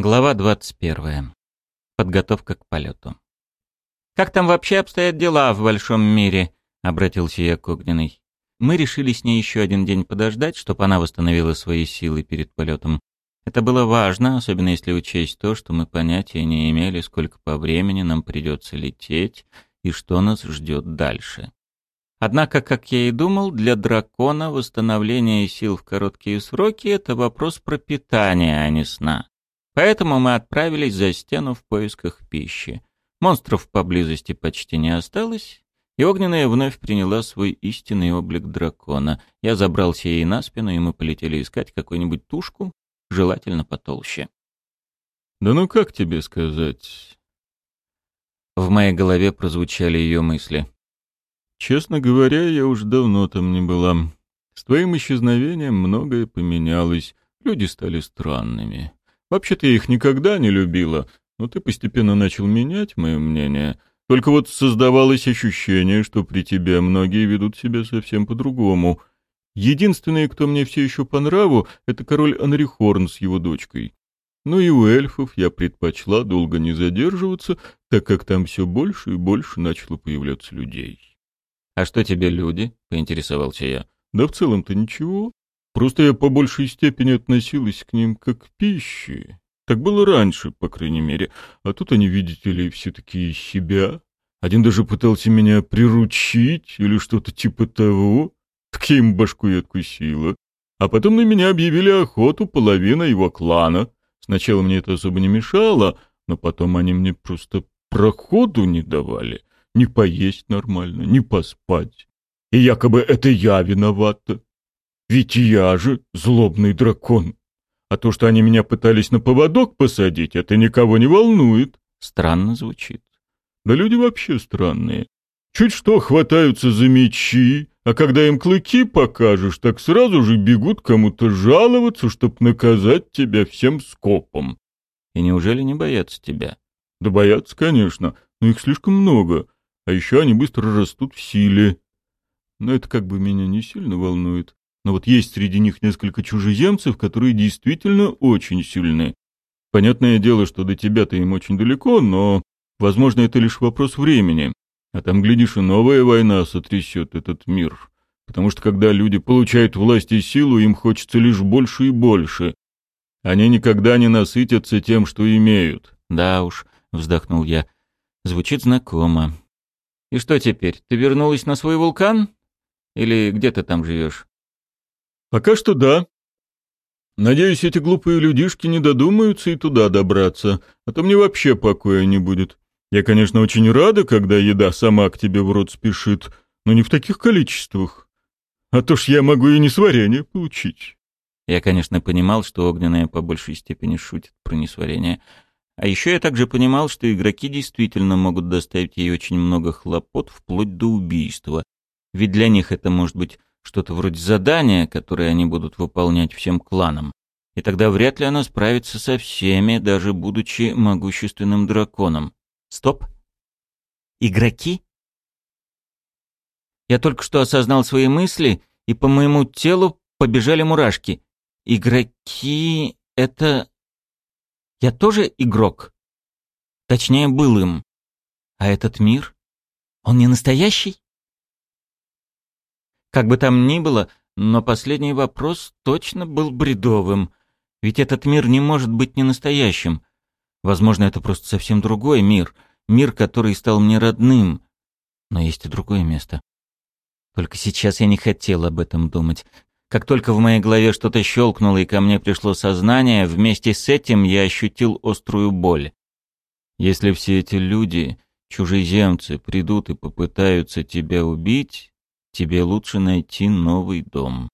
Глава 21. Подготовка к полету. «Как там вообще обстоят дела в большом мире?» — обратился я к Огненной. Мы решили с ней еще один день подождать, чтобы она восстановила свои силы перед полетом. Это было важно, особенно если учесть то, что мы понятия не имели, сколько по времени нам придется лететь и что нас ждет дальше. Однако, как я и думал, для дракона восстановление сил в короткие сроки — это вопрос пропитания, а не сна. Поэтому мы отправились за стену в поисках пищи. Монстров поблизости почти не осталось, и огненная вновь приняла свой истинный облик дракона. Я забрался ей на спину, и мы полетели искать какую-нибудь тушку, желательно потолще. «Да ну как тебе сказать?» В моей голове прозвучали ее мысли. «Честно говоря, я уж давно там не была. С твоим исчезновением многое поменялось, люди стали странными». Вообще-то я их никогда не любила, но ты постепенно начал менять мое мнение. Только вот создавалось ощущение, что при тебе многие ведут себя совсем по-другому. Единственный, кто мне все еще по нраву, это король Анрихорн с его дочкой. Но и у эльфов я предпочла долго не задерживаться, так как там все больше и больше начало появляться людей. «А что тебе люди?» — поинтересовался я. «Да в целом-то ничего. Просто я по большей степени относилась к ним как к пище. Так было раньше, по крайней мере. А тут они, видите ли, все такие себя. Один даже пытался меня приручить или что-то типа того. Так я им башку и откусила. А потом на меня объявили охоту половина его клана. Сначала мне это особо не мешало, но потом они мне просто проходу не давали. Ни поесть нормально, ни поспать. И якобы это я виновата. Ведь я же злобный дракон. А то, что они меня пытались на поводок посадить, это никого не волнует. Странно звучит. Да люди вообще странные. Чуть что хватаются за мечи, а когда им клыки покажешь, так сразу же бегут кому-то жаловаться, чтоб наказать тебя всем скопом. И неужели не боятся тебя? Да боятся, конечно, но их слишком много. А еще они быстро растут в силе. Но это как бы меня не сильно волнует. Но вот есть среди них несколько чужеземцев, которые действительно очень сильны. Понятное дело, что до тебя-то им очень далеко, но, возможно, это лишь вопрос времени. А там, глядишь, и новая война сотрясет этот мир. Потому что когда люди получают власть и силу, им хочется лишь больше и больше. Они никогда не насытятся тем, что имеют. Да уж, вздохнул я. Звучит знакомо. И что теперь? Ты вернулась на свой вулкан? Или где ты там живешь? Пока что да. Надеюсь, эти глупые людишки не додумаются и туда добраться, а то мне вообще покоя не будет. Я, конечно, очень рада, когда еда сама к тебе в рот спешит, но не в таких количествах. А то ж я могу и несварение получить. Я, конечно, понимал, что огненная по большей степени шутит про несварение. А еще я также понимал, что игроки действительно могут доставить ей очень много хлопот, вплоть до убийства. Ведь для них это может быть что-то вроде задания, которое они будут выполнять всем кланам. И тогда вряд ли она справится со всеми, даже будучи могущественным драконом. Стоп. Игроки? Я только что осознал свои мысли, и по моему телу побежали мурашки. Игроки — это... Я тоже игрок? Точнее, был им. А этот мир? Он не настоящий? Как бы там ни было, но последний вопрос точно был бредовым. Ведь этот мир не может быть не настоящим. Возможно, это просто совсем другой мир. Мир, который стал мне родным. Но есть и другое место. Только сейчас я не хотел об этом думать. Как только в моей голове что-то щелкнуло и ко мне пришло сознание, вместе с этим я ощутил острую боль. Если все эти люди, чужеземцы, придут и попытаются тебя убить, тебе лучше найти новый дом».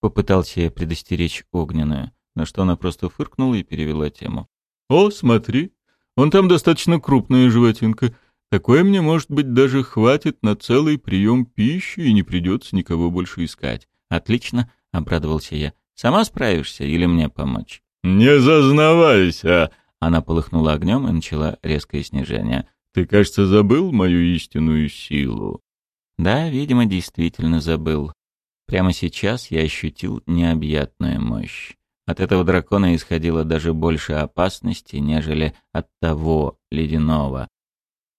Попытался я предостеречь огненную, на что она просто фыркнула и перевела тему. «О, смотри, он там достаточно крупная животинка. Такое мне, может быть, даже хватит на целый прием пищи и не придется никого больше искать». «Отлично», — обрадовался я. «Сама справишься или мне помочь?» «Не зазнавайся!» Она полыхнула огнем и начала резкое снижение. «Ты, кажется, забыл мою истинную силу. Да, видимо, действительно забыл. Прямо сейчас я ощутил необъятную мощь. От этого дракона исходило даже больше опасности, нежели от того ледяного.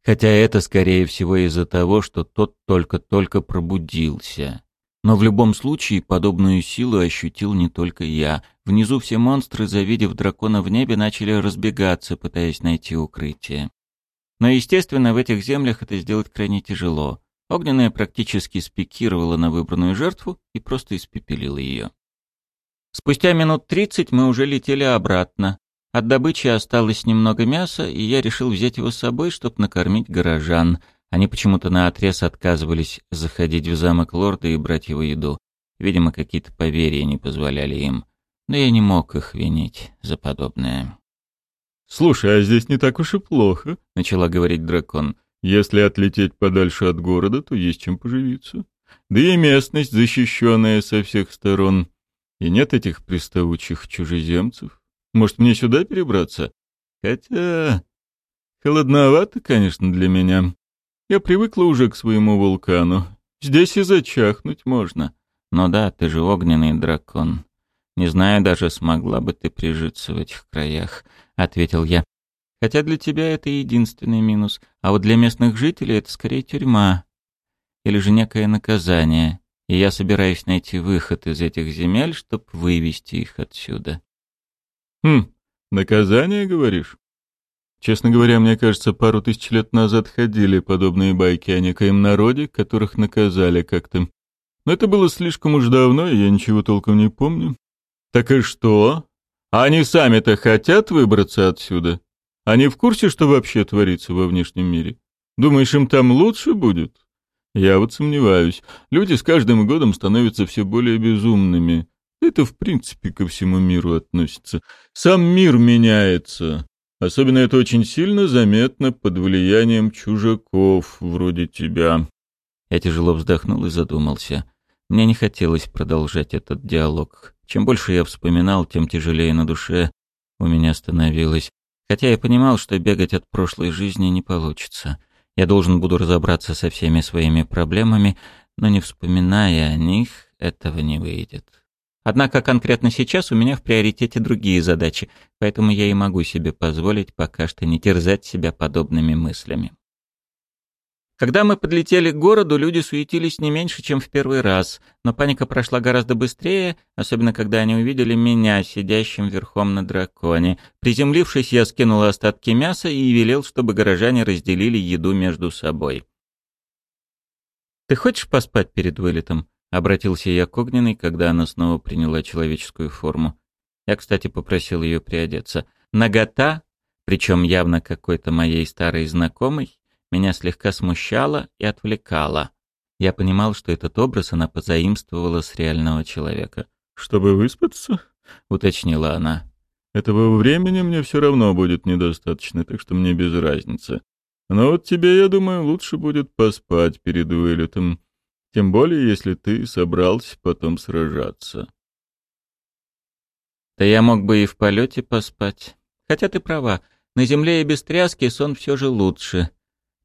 Хотя это, скорее всего, из-за того, что тот только-только пробудился. Но в любом случае подобную силу ощутил не только я. Внизу все монстры, завидев дракона в небе, начали разбегаться, пытаясь найти укрытие. Но, естественно, в этих землях это сделать крайне тяжело. Огненная практически спикировала на выбранную жертву и просто испепелила ее. Спустя минут тридцать мы уже летели обратно. От добычи осталось немного мяса, и я решил взять его с собой, чтобы накормить горожан. Они почему-то наотрез отказывались заходить в замок лорда и брать его еду. Видимо, какие-то поверья не позволяли им. Но я не мог их винить за подобное. «Слушай, а здесь не так уж и плохо», — начала говорить дракон. «Если отлететь подальше от города, то есть чем поживиться. Да и местность защищенная со всех сторон. И нет этих приставучих чужеземцев. Может, мне сюда перебраться? Хотя... Холодновато, конечно, для меня. Я привыкла уже к своему вулкану. Здесь и зачахнуть можно. Но да, ты же огненный дракон. Не знаю даже, смогла бы ты прижиться в этих краях, — ответил я. Хотя для тебя это единственный минус, а вот для местных жителей это скорее тюрьма. Или же некое наказание и я собираюсь найти выход из этих земель, чтобы вывести их отсюда. Хм, наказание, говоришь? Честно говоря, мне кажется, пару тысяч лет назад ходили подобные байки о некоем народе, которых наказали как-то. Но это было слишком уж давно, и я ничего толком не помню. Так и что? Они сами-то хотят выбраться отсюда? Они в курсе, что вообще творится во внешнем мире? Думаешь, им там лучше будет? Я вот сомневаюсь. Люди с каждым годом становятся все более безумными. Это, в принципе, ко всему миру относится. Сам мир меняется. Особенно это очень сильно заметно под влиянием чужаков, вроде тебя. Я тяжело вздохнул и задумался. Мне не хотелось продолжать этот диалог. Чем больше я вспоминал, тем тяжелее на душе у меня становилось. Хотя я понимал, что бегать от прошлой жизни не получится. Я должен буду разобраться со всеми своими проблемами, но не вспоминая о них, этого не выйдет. Однако конкретно сейчас у меня в приоритете другие задачи, поэтому я и могу себе позволить пока что не терзать себя подобными мыслями. Когда мы подлетели к городу, люди суетились не меньше, чем в первый раз, но паника прошла гораздо быстрее, особенно когда они увидели меня, сидящим верхом на драконе. Приземлившись, я скинул остатки мяса и велел, чтобы горожане разделили еду между собой. «Ты хочешь поспать перед вылетом?» — обратился я к Огненной, когда она снова приняла человеческую форму. Я, кстати, попросил ее приодеться. Нагота, причем явно какой-то моей старой знакомой, меня слегка смущало и отвлекало. Я понимал, что этот образ она позаимствовала с реального человека. «Чтобы выспаться?» — уточнила она. «Этого времени мне все равно будет недостаточно, так что мне без разницы. Но вот тебе, я думаю, лучше будет поспать перед вылетом. Тем более, если ты собрался потом сражаться». «Да я мог бы и в полете поспать. Хотя ты права, на земле и без тряски сон все же лучше.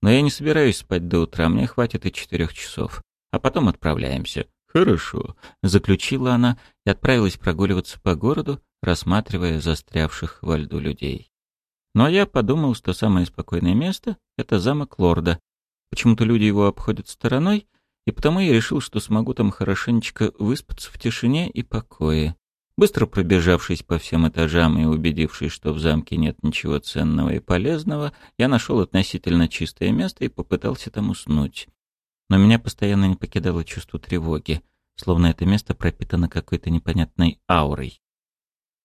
Но я не собираюсь спать до утра, мне хватит и четырех часов. А потом отправляемся. Хорошо, заключила она и отправилась прогуливаться по городу, рассматривая застрявших во льду людей. Но я подумал, что самое спокойное место — это замок лорда. Почему-то люди его обходят стороной, и потому я решил, что смогу там хорошенечко выспаться в тишине и покое. Быстро пробежавшись по всем этажам и убедившись, что в замке нет ничего ценного и полезного, я нашел относительно чистое место и попытался там уснуть. Но меня постоянно не покидало чувство тревоги, словно это место пропитано какой-то непонятной аурой.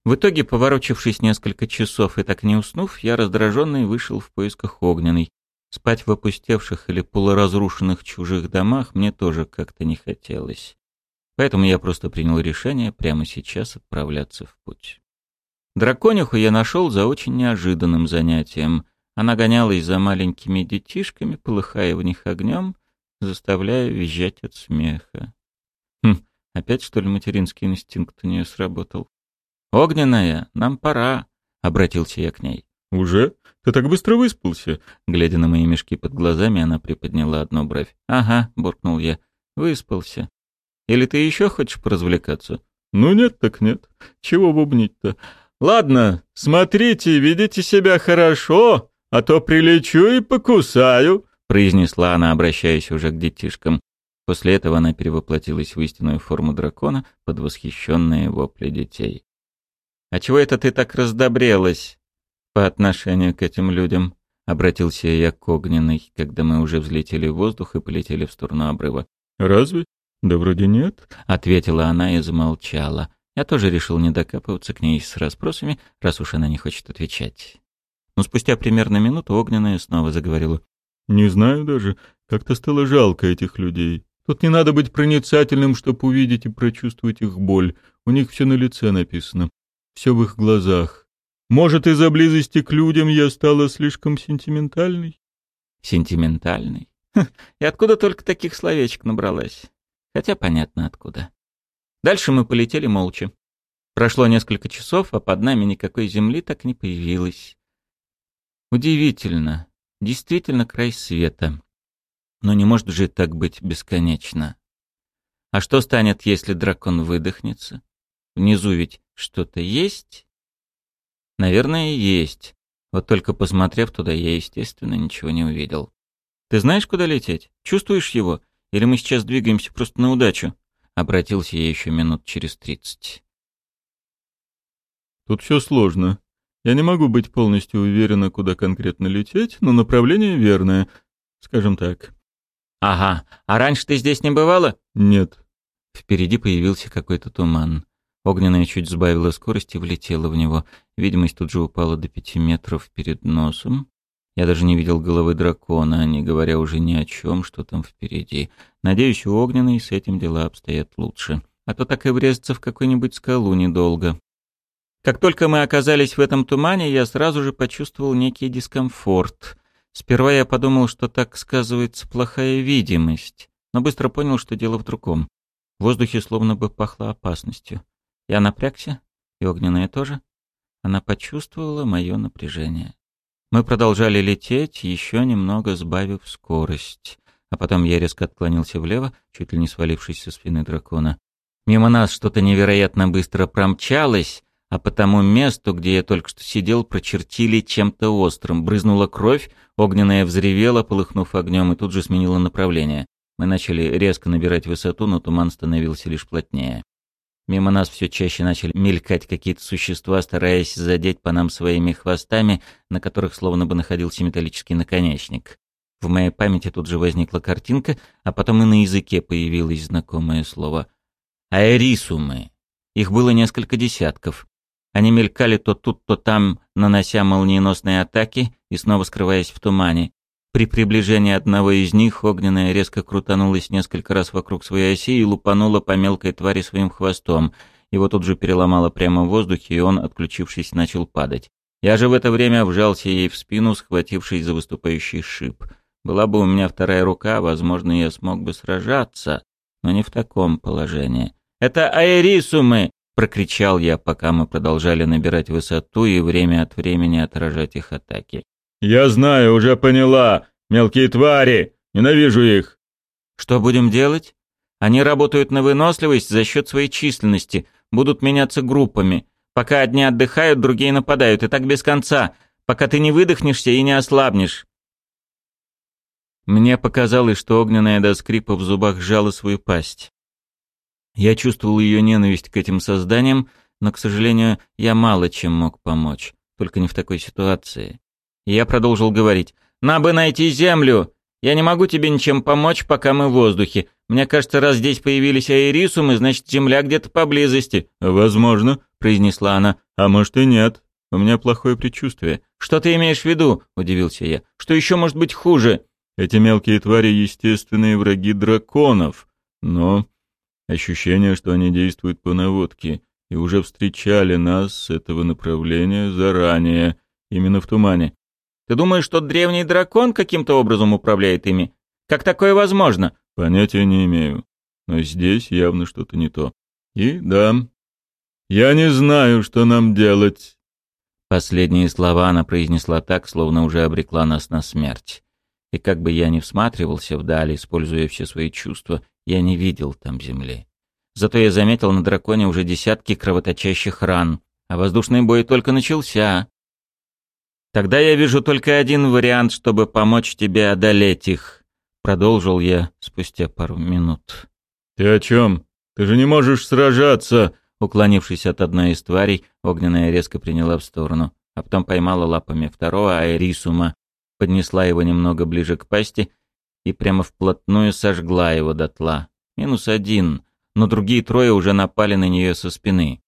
В итоге, поворочившись несколько часов и так не уснув, я раздраженный вышел в поисках огненной. Спать в опустевших или полуразрушенных чужих домах мне тоже как-то не хотелось. Поэтому я просто принял решение прямо сейчас отправляться в путь. Дракониху я нашел за очень неожиданным занятием. Она гонялась за маленькими детишками, полыхая в них огнем, заставляя визжать от смеха. Хм, опять что ли материнский инстинкт у нее сработал? «Огненная, нам пора», — обратился я к ней. «Уже? Ты так быстро выспался?» Глядя на мои мешки под глазами, она приподняла одну бровь. «Ага», — буркнул я, — «выспался. Или ты еще хочешь поразвлекаться? Ну нет так нет. Чего бубнить-то? Ладно, смотрите, ведите себя хорошо, а то прилечу и покусаю, произнесла она, обращаясь уже к детишкам. После этого она перевоплотилась в истинную форму дракона под восхищенные вопли детей. «А чего это ты так раздобрелась по отношению к этим людям?» — обратился я к огненной, когда мы уже взлетели в воздух и полетели в сторону обрыва. «Разве? Да вроде нет», — ответила она и замолчала. Я тоже решил не докапываться к ней с расспросами, раз уж она не хочет отвечать. Но спустя примерно минуту огненная снова заговорила. «Не знаю даже, как-то стало жалко этих людей. Тут не надо быть проницательным, чтобы увидеть и прочувствовать их боль. У них все на лице написано. Все в их глазах. Может, из-за близости к людям я стала слишком сентиментальной? Сентиментальной? И откуда только таких словечек набралась? Хотя понятно откуда. Дальше мы полетели молча. Прошло несколько часов, а под нами никакой земли так не появилось. Удивительно. Действительно край света. Но не может же так быть бесконечно. А что станет, если дракон выдохнется? Внизу ведь что-то есть? Наверное, есть. Вот только посмотрев туда, я, естественно, ничего не увидел. Ты знаешь, куда лететь? Чувствуешь его? Или мы сейчас двигаемся просто на удачу? Обратился я еще минут через тридцать. Тут все сложно. Я не могу быть полностью уверена, куда конкретно лететь, но направление верное, скажем так. «Ага. А раньше ты здесь не бывала?» «Нет». Впереди появился какой-то туман. Огненная чуть сбавила скорость и влетела в него. Видимость тут же упала до пяти метров перед носом. Я даже не видел головы дракона, не говоря уже ни о чем, что там впереди. Надеюсь, у Огненной с этим дела обстоят лучше. А то так и врезаться в какую-нибудь скалу недолго. Как только мы оказались в этом тумане, я сразу же почувствовал некий дискомфорт. Сперва я подумал, что так сказывается плохая видимость, но быстро понял, что дело в другом. В воздухе словно бы пахло опасностью. Я напрягся, и огненная тоже. Она почувствовала мое напряжение. Мы продолжали лететь, еще немного сбавив скорость. А потом я резко отклонился влево, чуть ли не свалившись со спины дракона. Мимо нас что-то невероятно быстро промчалось, а по тому месту, где я только что сидел, прочертили чем-то острым. Брызнула кровь, огненная взревела, полыхнув огнем, и тут же сменила направление. Мы начали резко набирать высоту, но туман становился лишь плотнее. Мимо нас все чаще начали мелькать какие-то существа, стараясь задеть по нам своими хвостами, на которых словно бы находился металлический наконечник. В моей памяти тут же возникла картинка, а потом и на языке появилось знакомое слово. Аэрисумы. Их было несколько десятков. Они мелькали то тут, то там, нанося молниеносные атаки и снова скрываясь в тумане. При приближении одного из них огненная резко крутанулась несколько раз вокруг своей оси и лупанула по мелкой твари своим хвостом. Его тут же переломало прямо в воздухе, и он, отключившись, начал падать. Я же в это время вжался ей в спину, схватившись за выступающий шип. Была бы у меня вторая рука, возможно, я смог бы сражаться, но не в таком положении. «Это аэрисумы!» прокричал я, пока мы продолжали набирать высоту и время от времени отражать их атаки. «Я знаю, уже поняла. Мелкие твари. Ненавижу их». «Что будем делать? Они работают на выносливость за счет своей численности, будут меняться группами. Пока одни отдыхают, другие нападают, и так без конца, пока ты не выдохнешься и не ослабнешь». Мне показалось, что огненная до скрипа в зубах сжала свою пасть. Я чувствовал ее ненависть к этим созданиям, но, к сожалению, я мало чем мог помочь, только не в такой ситуации. Я продолжил говорить. «На бы найти землю! Я не могу тебе ничем помочь, пока мы в воздухе. Мне кажется, раз здесь появились аэрисумы, значит, земля где-то поблизости». «Возможно», — произнесла она. «А может и нет. У меня плохое предчувствие». «Что ты имеешь в виду?» — удивился я. «Что еще может быть хуже?» «Эти мелкие твари — естественные враги драконов. Но Ощущение, что они действуют по наводке и уже встречали нас с этого направления заранее, именно в тумане. Ты думаешь, что древний дракон каким-то образом управляет ими? Как такое возможно? Понятия не имею. Но здесь явно что-то не то. И да, я не знаю, что нам делать. Последние слова она произнесла так, словно уже обрекла нас на смерть. И как бы я ни всматривался вдаль, используя все свои чувства, я не видел там земли. Зато я заметил на драконе уже десятки кровоточащих ран, а воздушный бой только начался. Тогда я вижу только один вариант, чтобы помочь тебе одолеть их, продолжил я спустя пару минут. Ты о чем? Ты же не можешь сражаться, Уклонившись от одной из тварей, огненная резко приняла в сторону, а потом поймала лапами второго аэрисума, поднесла его немного ближе к пасти и прямо вплотную сожгла его дотла. Минус один, но другие трое уже напали на нее со спины.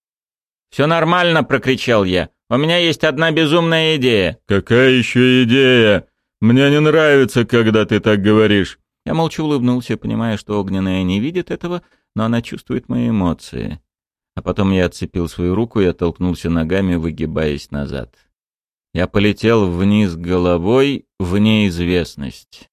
«Все нормально!» — прокричал я. «У меня есть одна безумная идея!» «Какая еще идея? Мне не нравится, когда ты так говоришь!» Я молча улыбнулся, понимая, что огненная не видит этого, но она чувствует мои эмоции. А потом я отцепил свою руку и оттолкнулся ногами, выгибаясь назад. Я полетел вниз головой в неизвестность.